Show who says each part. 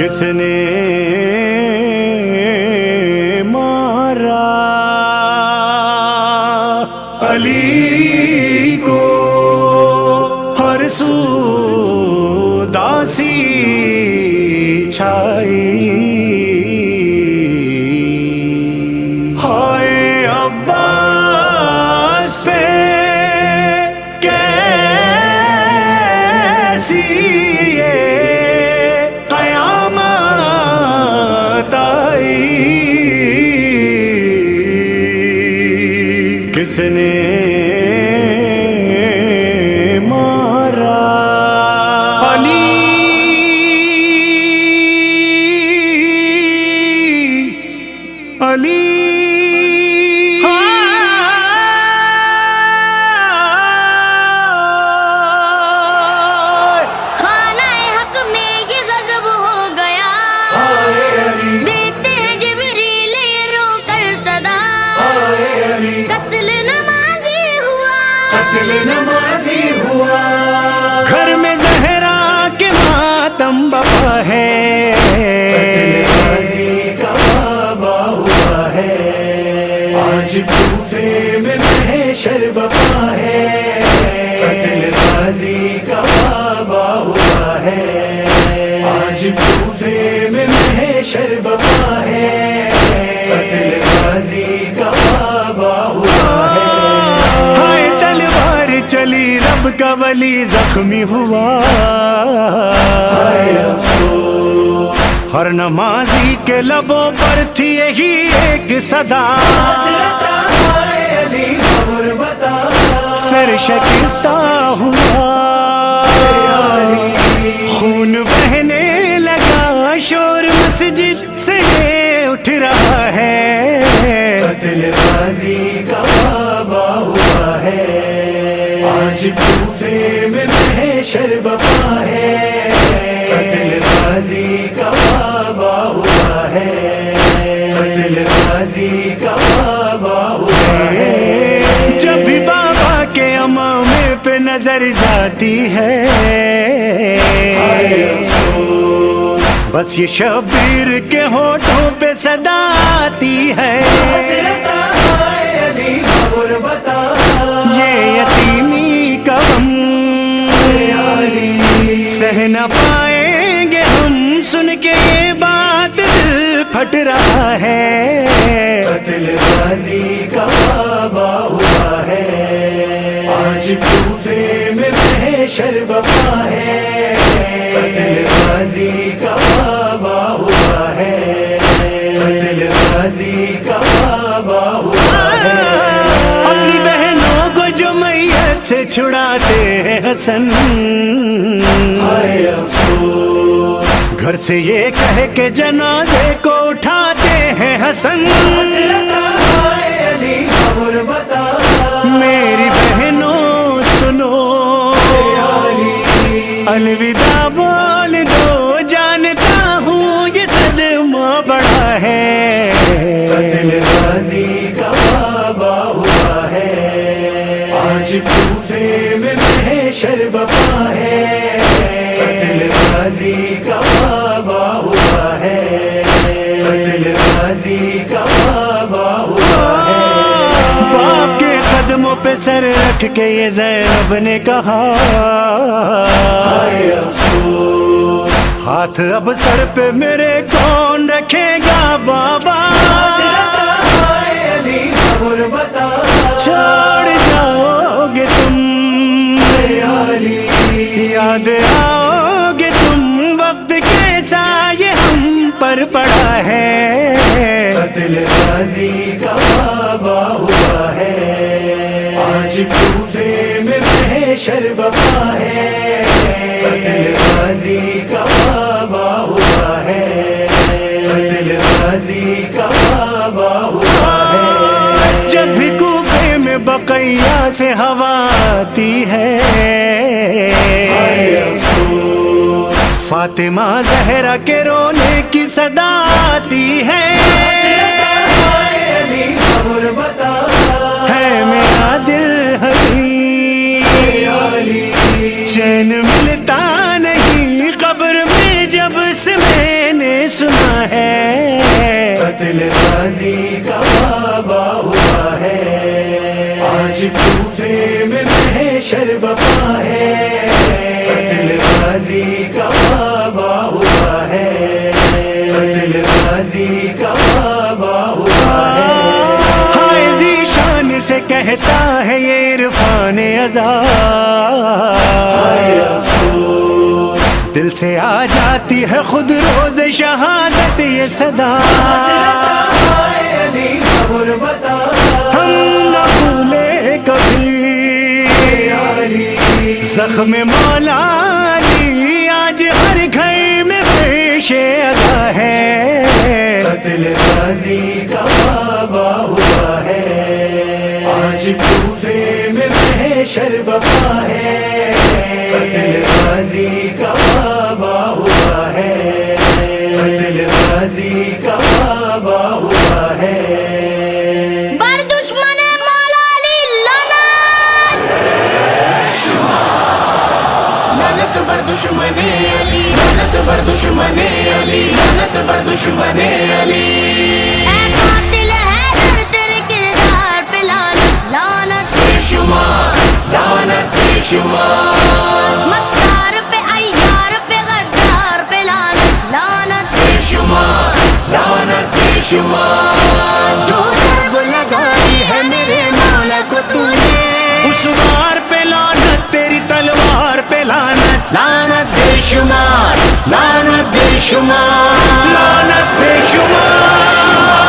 Speaker 1: کس نے مارا؟ علی کو ہر سو داسی چھائی۔ ہائے عباس پہ کیسی کس
Speaker 2: ہوا۔
Speaker 1: گھر میں زہرا کے ماتم بپا ہے۔
Speaker 3: آج کوفے میں محشر بپا ہے۔ قتل بازی کا بابا
Speaker 1: ولی زخمی ہوا۔ ہر نمازی کے لبوں پر تھی یہی ایک صدا۔ سر شکستہ ہوا۔ خون بہنے لگا شور مسجد سے اٹھ رہا ہے۔
Speaker 3: قتل بازی کا میں محشر بپا ہے۔ قتل بازی کا بابا ہوا ہے۔ قتل بازی کا بابا ہوا ہے۔
Speaker 1: جب بھی بابا کے امامے پہ نظر جاتی ہے۔ بس یہ شبیر کے ہوٹوں پہ صدا آتی ہے۔
Speaker 3: بتا۔
Speaker 1: سہ نہ پائیں گے ہم، سن کے یہ بات دل پھٹ رہا ہے۔
Speaker 3: قتل بازی کا بابا ہوا ہے۔ آج کوفے میں محشر بپا ہے۔ قتل بازی کا
Speaker 1: سے چھڑاتے ہیں حسن۔
Speaker 3: افسوس
Speaker 1: گھر سے یہ کہہ کے جنازے کو اٹھاتے ہیں حسن۔
Speaker 3: علی بتا
Speaker 1: میری بہنوں، سنو۔ الوداع بول دو، جانتا ہوں یہ صدمہ بڑا ہے۔
Speaker 3: قتل بازی بازی کا بابا ہوا ہے۔
Speaker 1: باپ کے قدموں پہ سر رکھ کے یہ زینب نے کہا
Speaker 3: ہائے افسوس۔
Speaker 1: ہاتھ اب سر پہ میرے کون رکھے گا بابا؟ چھوڑ جاؤ گے تم۔ یاد آؤ گے تم وقت کیسا یہ ہم پر پڑا ہے۔
Speaker 3: قتل بازی کا بابا ہوا ہے۔ آج کوفے میں محشر بپا ہے۔ قتل بازی کا بابا ہوا ہے۔ قتل بازی کا بابا ہوا ہے۔
Speaker 1: جب بھی کوفے میں بقیہ سے ہوا آتی ہے۔ فاطمہ زہرا کے رونے کی صدا آتی ہے۔
Speaker 3: بتا۔
Speaker 1: ہے میرا دل
Speaker 3: علی۔
Speaker 1: چین ملتا نہیں قبر میں جب سے میں جہاں ہے۔
Speaker 3: قتل بازی کا بابا ہوا ہے۔ آج کوفے میں محشر بپا ہے۔ قتل بازی کا بابا ہوا ہے۔ قتل بازی
Speaker 1: سے کہتا ہے یہ عرفان
Speaker 3: افسوس۔
Speaker 1: دل سے آ جاتی ہے خود روز شہادت یہ صدا۔ ہم نہ بھولے کبھی۔ زخم مولا علی آج ہر گھر میں پیش ادا ہے۔
Speaker 3: قتل بازی کا محشر بپا ہے قتل بازی کا بابا ہوا ہے قتل بازی کا بابا ہوا ہے
Speaker 2: دشمن علی۔ لعنت بر دشمن علی۔ لعنت بر دشمن علی۔ اے قاتل حیدر تیرے کردار پہ لعنت لعنت۔ بے شمار۔ لعنت بے شمار مکار پہ عیار پہ غدار پہ لعنت لعنت بے شمار لعنت بے شمار جو ضرب لگائی ہے میرے مولا کو تو نے
Speaker 1: اس وار پہ لانت تیری تلوار پہ لانت۔
Speaker 2: لعنت بے شمار لعنت بے شمار۔
Speaker 1: لانت بے شمار۔